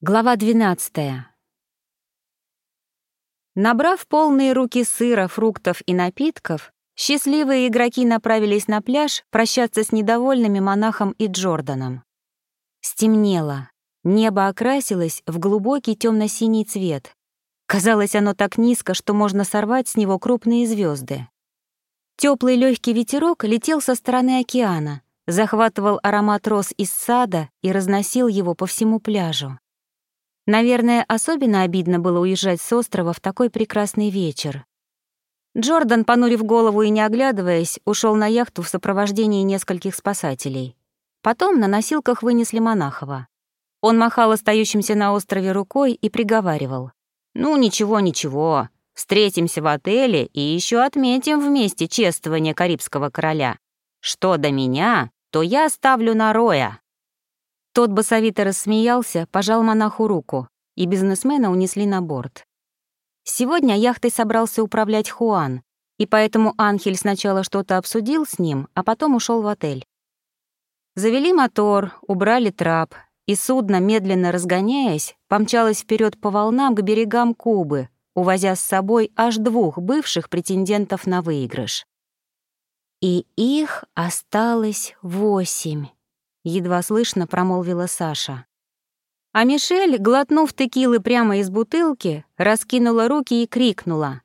Глава 12. Набрав полные руки сыра, фруктов и напитков, счастливые игроки направились на пляж прощаться с недовольными монахом и Джорданом. Стемнело. Небо окрасилось в глубокий темно-синий цвет. Казалось, оно так низко, что можно сорвать с него крупные звезды. Теплый легкий ветерок летел со стороны океана, захватывал аромат роз из сада и разносил его по всему пляжу. Наверное, особенно обидно было уезжать с острова в такой прекрасный вечер. Джордан, понурив голову и не оглядываясь, ушел на яхту в сопровождении нескольких спасателей. Потом на носилках вынесли Монахова. Он махал остающимся на острове рукой и приговаривал. «Ну, ничего, ничего. Встретимся в отеле и еще отметим вместе чествование Карибского короля. Что до меня, то я ставлю на Роя». Тот басовито рассмеялся, пожал монаху руку, и бизнесмена унесли на борт. Сегодня яхтой собрался управлять Хуан, и поэтому Анхель сначала что-то обсудил с ним, а потом ушел в отель. Завели мотор, убрали трап, и судно, медленно разгоняясь, помчалось вперед по волнам к берегам Кубы, увозя с собой аж двух бывших претендентов на выигрыш. И их осталось восемь едва слышно промолвила Саша. А Мишель, глотнув текилы прямо из бутылки, раскинула руки и крикнула.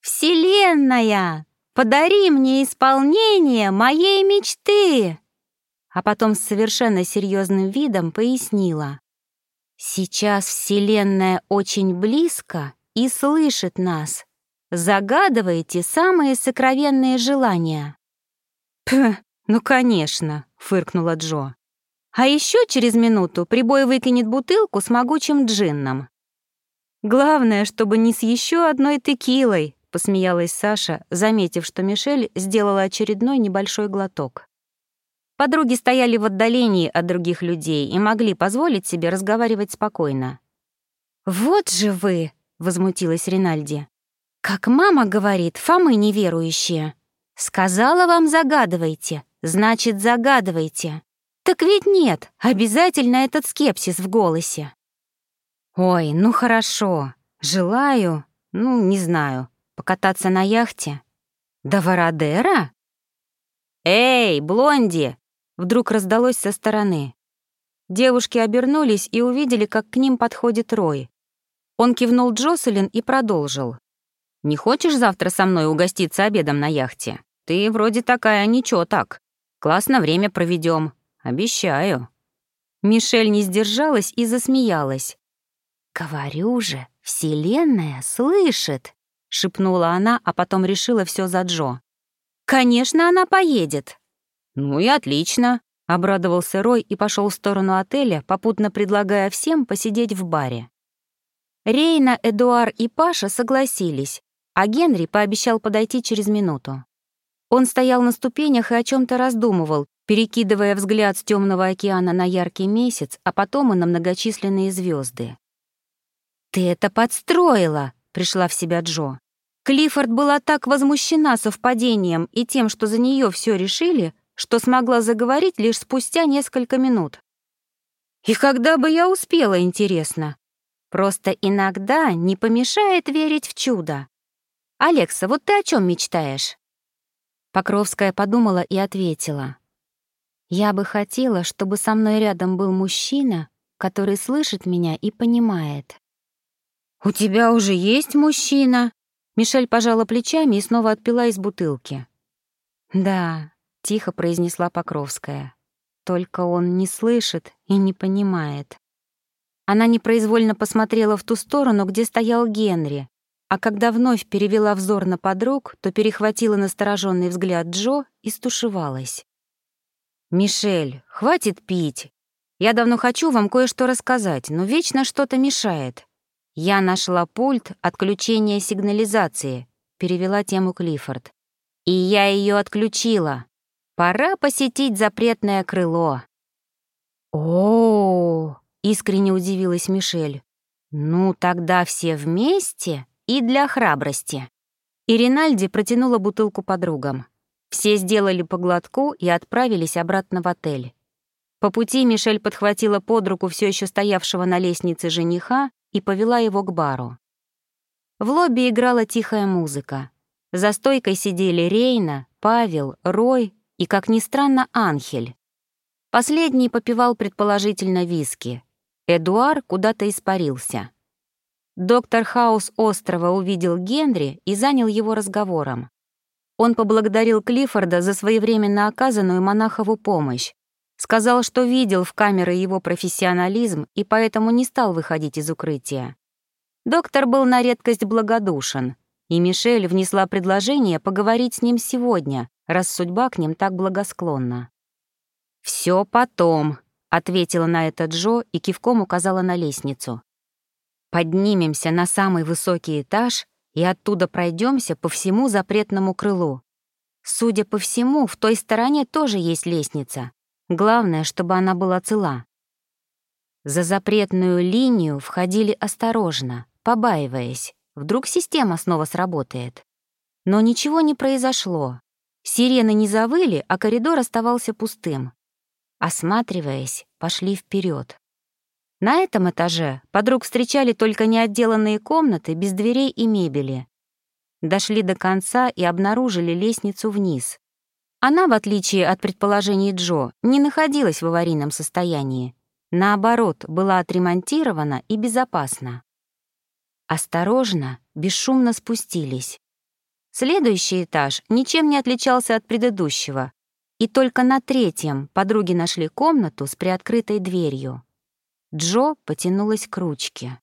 «Вселенная, подари мне исполнение моей мечты!» А потом с совершенно серьезным видом пояснила. «Сейчас Вселенная очень близко и слышит нас. Загадывайте самые сокровенные желания». «Пх, ну, конечно», фыркнула Джо. А еще через минуту прибой выкинет бутылку с могучим джинном. Главное, чтобы не с еще одной текилой, посмеялась Саша, заметив, что Мишель сделала очередной небольшой глоток. Подруги стояли в отдалении от других людей и могли позволить себе разговаривать спокойно. «Вот же вы!» — возмутилась Ринальди. «Как мама говорит, Фомы неверующие. Сказала вам загадывайте, значит, загадывайте. Так ведь нет, обязательно этот скепсис в голосе. Ой, ну хорошо. Желаю, ну, не знаю, покататься на яхте. До Вородера? Эй, Блонди! Вдруг раздалось со стороны. Девушки обернулись и увидели, как к ним подходит Рой. Он кивнул Джоселин и продолжил. «Не хочешь завтра со мной угоститься обедом на яхте? Ты вроде такая ничего так. Классно время проведем, Обещаю». Мишель не сдержалась и засмеялась. «Говорю же, Вселенная слышит», — шепнула она, а потом решила все за Джо. «Конечно, она поедет». «Ну и отлично», — обрадовался Рой и пошел в сторону отеля, попутно предлагая всем посидеть в баре. Рейна, Эдуар и Паша согласились, а Генри пообещал подойти через минуту. Он стоял на ступенях и о чем то раздумывал, перекидывая взгляд с темного океана на яркий месяц, а потом и на многочисленные звезды. «Ты это подстроила!» — пришла в себя Джо. Клиффорд была так возмущена совпадением и тем, что за нее все решили, что смогла заговорить лишь спустя несколько минут. «И когда бы я успела, интересно? Просто иногда не помешает верить в чудо. Алекса, вот ты о чем мечтаешь?» Покровская подумала и ответила. «Я бы хотела, чтобы со мной рядом был мужчина, который слышит меня и понимает». «У тебя уже есть мужчина?» Мишель пожала плечами и снова отпила из бутылки. «Да», — тихо произнесла Покровская. «Только он не слышит и не понимает». Она непроизвольно посмотрела в ту сторону, где стоял Генри, а когда вновь перевела взор на подруг, то перехватила настороженный взгляд Джо и стушевалась. «Мишель, хватит пить. Я давно хочу вам кое-что рассказать, но вечно что-то мешает. Я нашла пульт отключения сигнализации», — перевела тему Клиффорд. «И я ее отключила. Пора посетить запретное крыло». «О-о-о!» — искренне удивилась Мишель. «Ну, тогда все вместе?» И для храбрости. И Ринальди протянула бутылку подругам. Все сделали по глотку и отправились обратно в отель. По пути Мишель подхватила под руку все еще стоявшего на лестнице жениха и повела его к бару. В лобби играла тихая музыка. За стойкой сидели Рейна, Павел, Рой и, как ни странно, Анхель. Последний попивал предположительно виски. Эдуар куда-то испарился. Доктор Хаус острова увидел Генри и занял его разговором. Он поблагодарил Клиффорда за своевременно оказанную монахову помощь, сказал, что видел в камеры его профессионализм и поэтому не стал выходить из укрытия. Доктор был на редкость благодушен, и Мишель внесла предложение поговорить с ним сегодня, раз судьба к ним так благосклонна. «Всё потом», — ответила на это Джо и кивком указала на лестницу. «Поднимемся на самый высокий этаж и оттуда пройдемся по всему запретному крылу. Судя по всему, в той стороне тоже есть лестница. Главное, чтобы она была цела». За запретную линию входили осторожно, побаиваясь. Вдруг система снова сработает. Но ничего не произошло. Сирены не завыли, а коридор оставался пустым. Осматриваясь, пошли вперед. На этом этаже подруг встречали только неотделанные комнаты без дверей и мебели. Дошли до конца и обнаружили лестницу вниз. Она, в отличие от предположений Джо, не находилась в аварийном состоянии. Наоборот, была отремонтирована и безопасна. Осторожно, бесшумно спустились. Следующий этаж ничем не отличался от предыдущего, и только на третьем подруги нашли комнату с приоткрытой дверью. Джо потянулась к ручке.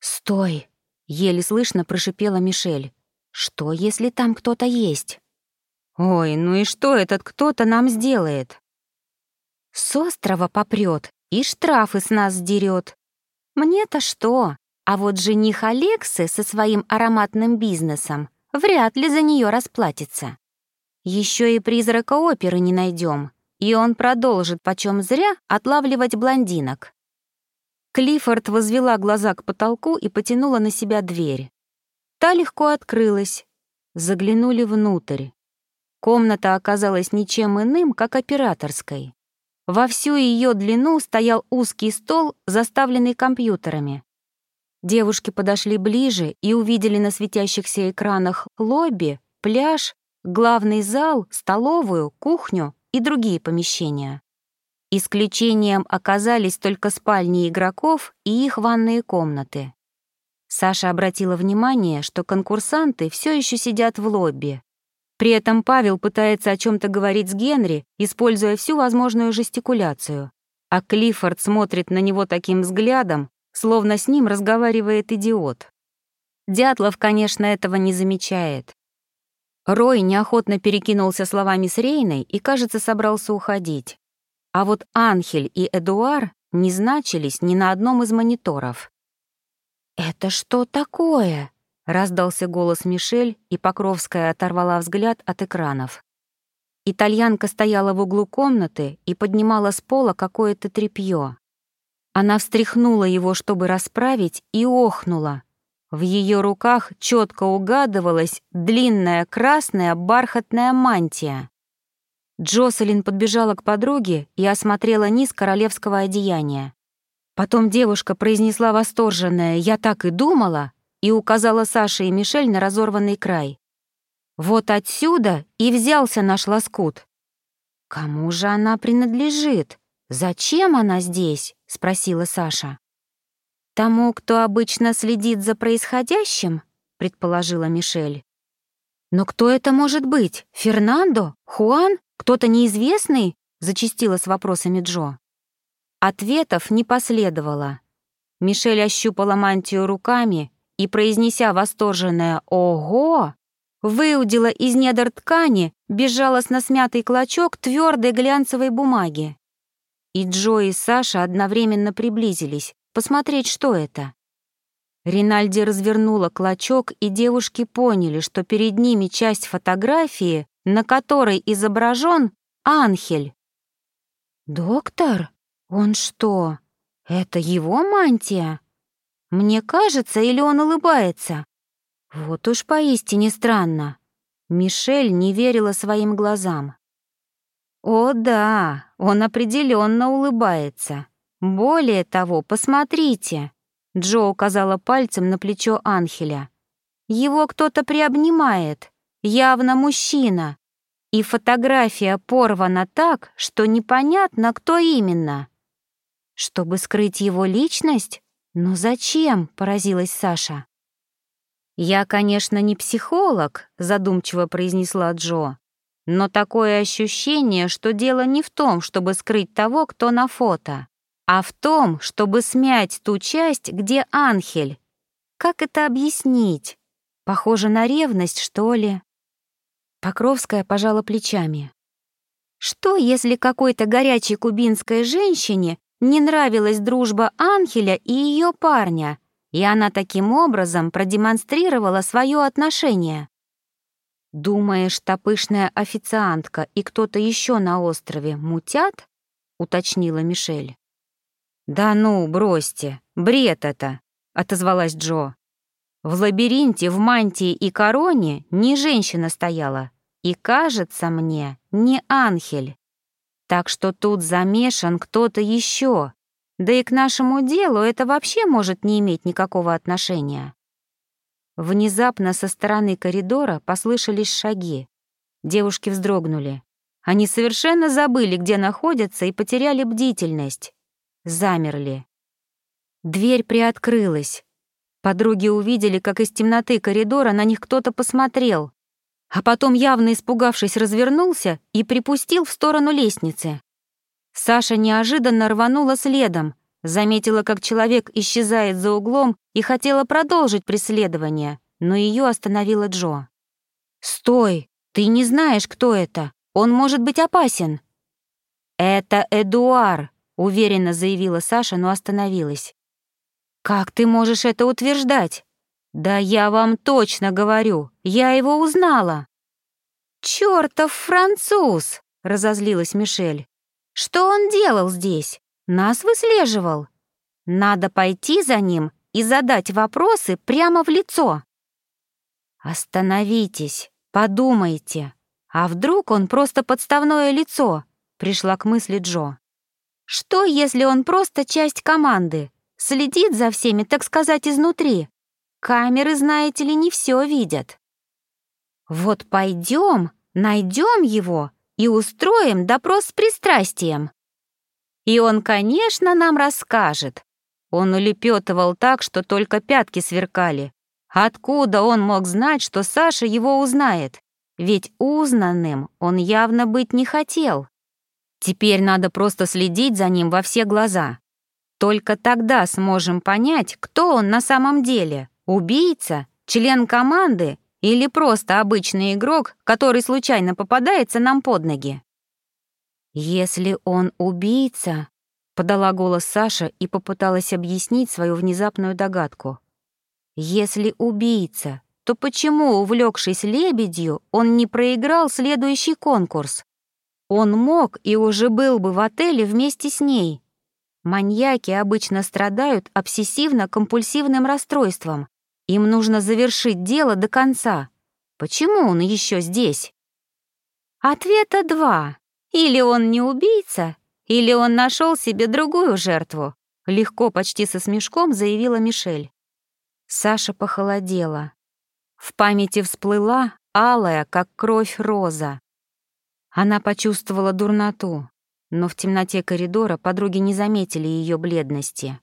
«Стой!» — еле слышно прошипела Мишель. «Что, если там кто-то есть?» «Ой, ну и что этот кто-то нам сделает?» «С острова попрет и штрафы с нас сдерет. Мне-то что? А вот жених Алексы со своим ароматным бизнесом вряд ли за нее расплатится. Еще и призрака оперы не найдем, и он продолжит почем зря отлавливать блондинок. Клиффорд возвела глаза к потолку и потянула на себя дверь. Та легко открылась. Заглянули внутрь. Комната оказалась ничем иным, как операторской. Во всю ее длину стоял узкий стол, заставленный компьютерами. Девушки подошли ближе и увидели на светящихся экранах лобби, пляж главный зал, столовую, кухню и другие помещения. Исключением оказались только спальни игроков и их ванные комнаты. Саша обратила внимание, что конкурсанты все еще сидят в лобби. При этом Павел пытается о чем-то говорить с Генри, используя всю возможную жестикуляцию, а Клиффорд смотрит на него таким взглядом, словно с ним разговаривает идиот. Дятлов, конечно, этого не замечает. Рой неохотно перекинулся словами с Рейной и, кажется, собрался уходить. А вот Анхель и Эдуар не значились ни на одном из мониторов. «Это что такое?» — раздался голос Мишель, и Покровская оторвала взгляд от экранов. Итальянка стояла в углу комнаты и поднимала с пола какое-то тряпье. Она встряхнула его, чтобы расправить, и охнула, в ее руках четко угадывалась длинная красная бархатная мантия. Джоселин подбежала к подруге и осмотрела низ королевского одеяния. Потом девушка произнесла восторженное «Я так и думала» и указала Саше и Мишель на разорванный край. «Вот отсюда и взялся наш лоскут». «Кому же она принадлежит? Зачем она здесь?» — спросила Саша. «Тому, кто обычно следит за происходящим?» — предположила Мишель. «Но кто это может быть? Фернандо? Хуан? Кто-то неизвестный?» — зачастила с вопросами Джо. Ответов не последовало. Мишель ощупала мантию руками и, произнеся восторженное «Ого!», выудила из недр ткани безжалостно смятый клочок твердой глянцевой бумаги. И Джо и Саша одновременно приблизились, посмотреть, что это. Ринальди развернула клочок, и девушки поняли, что перед ними часть фотографии, на которой изображен Анхель. «Доктор? Он что, это его мантия? Мне кажется, или он улыбается? Вот уж поистине странно». Мишель не верила своим глазам. О да, он определенно улыбается. Более того, посмотрите. Джо указала пальцем на плечо Анхеля. Его кто-то приобнимает, явно мужчина. И фотография порвана так, что непонятно, кто именно. Чтобы скрыть его личность? Но зачем? поразилась Саша. Я, конечно, не психолог, задумчиво произнесла Джо. Но такое ощущение, что дело не в том, чтобы скрыть того, кто на фото, а в том, чтобы смять ту часть, где Анхель. Как это объяснить? Похоже на ревность, что ли? Покровская пожала плечами. Что, если какой-то горячей кубинской женщине не нравилась дружба Анхеля и ее парня, и она таким образом продемонстрировала свое отношение? «Думаешь, та пышная официантка и кто-то еще на острове мутят?» — уточнила Мишель. «Да ну, бросьте, бред это!» — отозвалась Джо. «В лабиринте в мантии и короне не женщина стояла, и, кажется мне, не Анхель. Так что тут замешан кто-то еще, да и к нашему делу это вообще может не иметь никакого отношения». Внезапно со стороны коридора послышались шаги. Девушки вздрогнули. Они совершенно забыли, где находятся, и потеряли бдительность. Замерли. Дверь приоткрылась. Подруги увидели, как из темноты коридора на них кто-то посмотрел, а потом, явно испугавшись, развернулся и припустил в сторону лестницы. Саша неожиданно рванула следом, Заметила, как человек исчезает за углом и хотела продолжить преследование, но ее остановила Джо. «Стой! Ты не знаешь, кто это! Он может быть опасен!» «Это Эдуар», — уверенно заявила Саша, но остановилась. «Как ты можешь это утверждать?» «Да я вам точно говорю, я его узнала!» «Чёртов француз!» — разозлилась Мишель. «Что он делал здесь? Нас выслеживал. Надо пойти за ним и задать вопросы прямо в лицо. Остановитесь, подумайте. А вдруг он просто подставное лицо? Пришла к мысли Джо. Что, если он просто часть команды? Следит за всеми, так сказать, изнутри. Камеры, знаете ли, не все видят. Вот пойдем, найдем его и устроим допрос с пристрастием. И он, конечно, нам расскажет. Он улепетывал так, что только пятки сверкали. Откуда он мог знать, что Саша его узнает? Ведь узнанным он явно быть не хотел. Теперь надо просто следить за ним во все глаза. Только тогда сможем понять, кто он на самом деле. Убийца, член команды или просто обычный игрок, который случайно попадается нам под ноги. «Если он убийца», — подала голос Саша и попыталась объяснить свою внезапную догадку. «Если убийца, то почему, увлекшись лебедью, он не проиграл следующий конкурс? Он мог и уже был бы в отеле вместе с ней. Маньяки обычно страдают обсессивно-компульсивным расстройством. Им нужно завершить дело до конца. Почему он еще здесь?» Ответа два. Или он не убийца, или он нашел себе другую жертву, легко, почти со смешком заявила Мишель. Саша похолодела. В памяти всплыла алая, как кровь, роза. Она почувствовала дурноту, но в темноте коридора подруги не заметили ее бледности.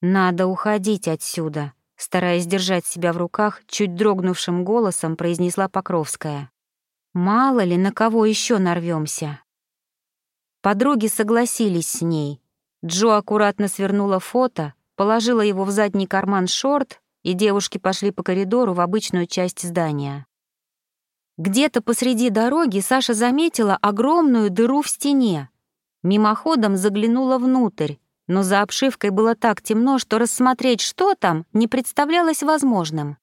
«Надо уходить отсюда», — стараясь держать себя в руках, чуть дрогнувшим голосом произнесла Покровская. Мало ли, на кого еще нарвемся. Подруги согласились с ней. Джо аккуратно свернула фото, положила его в задний карман шорт, и девушки пошли по коридору в обычную часть здания. Где-то посреди дороги Саша заметила огромную дыру в стене. Мимоходом заглянула внутрь, но за обшивкой было так темно, что рассмотреть, что там, не представлялось возможным.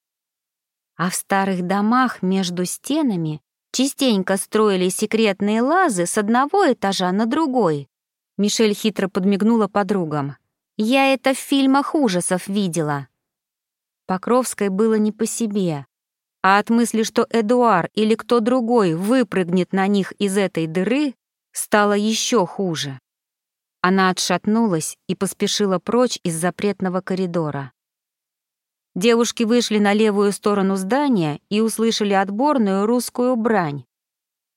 А в старых домах между стенами частенько строили секретные лазы с одного этажа на другой. Мишель хитро подмигнула подругам. «Я это в фильмах ужасов видела». Покровской было не по себе. А от мысли, что Эдуар или кто другой выпрыгнет на них из этой дыры, стало еще хуже. Она отшатнулась и поспешила прочь из запретного коридора. Девушки вышли на левую сторону здания и услышали отборную русскую брань.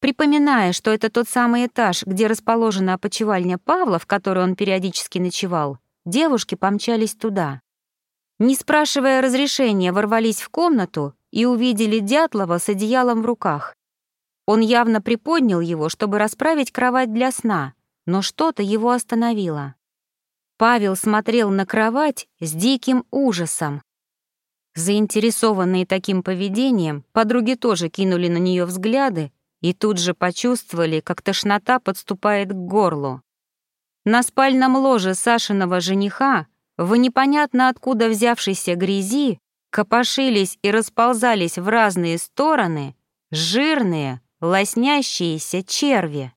Припоминая, что это тот самый этаж, где расположена опочивальня Павла, в которой он периодически ночевал, девушки помчались туда. Не спрашивая разрешения, ворвались в комнату и увидели Дятлова с одеялом в руках. Он явно приподнял его, чтобы расправить кровать для сна, но что-то его остановило. Павел смотрел на кровать с диким ужасом. Заинтересованные таким поведением, подруги тоже кинули на нее взгляды и тут же почувствовали, как тошнота подступает к горлу. На спальном ложе Сашиного жениха в непонятно откуда взявшейся грязи копошились и расползались в разные стороны жирные, лоснящиеся черви.